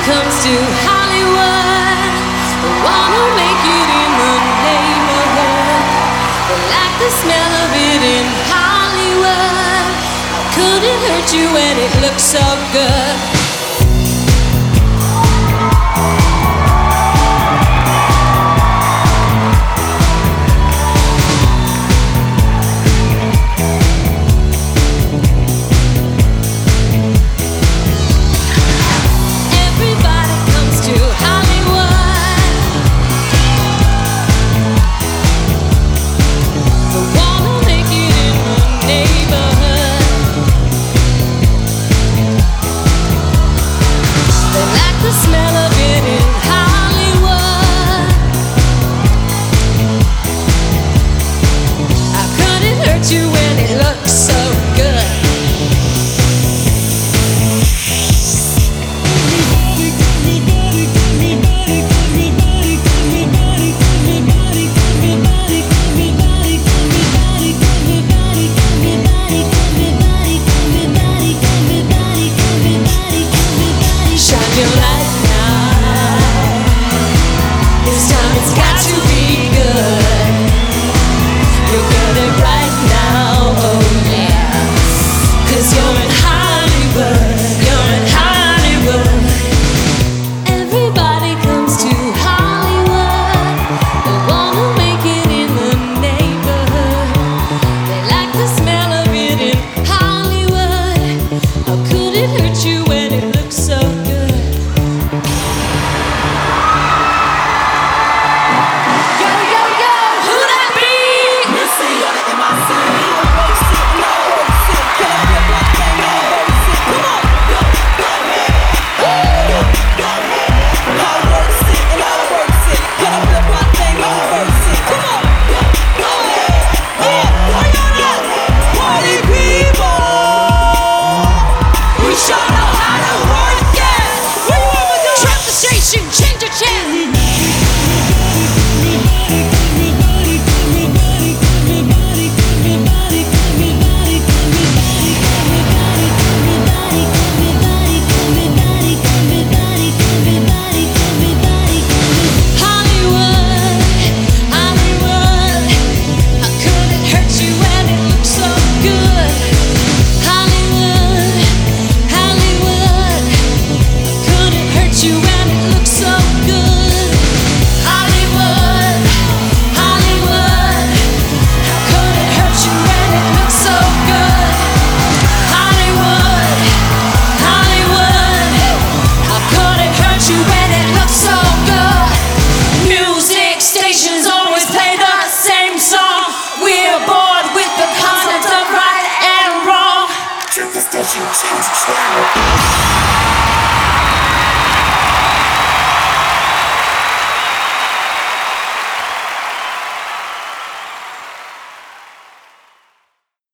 to Hollywood, make it in the neighborhood. Like the smell of it in Hollywood. How could it hurt you when it looks so good? Oh. Cause you're in Cause you. Was hands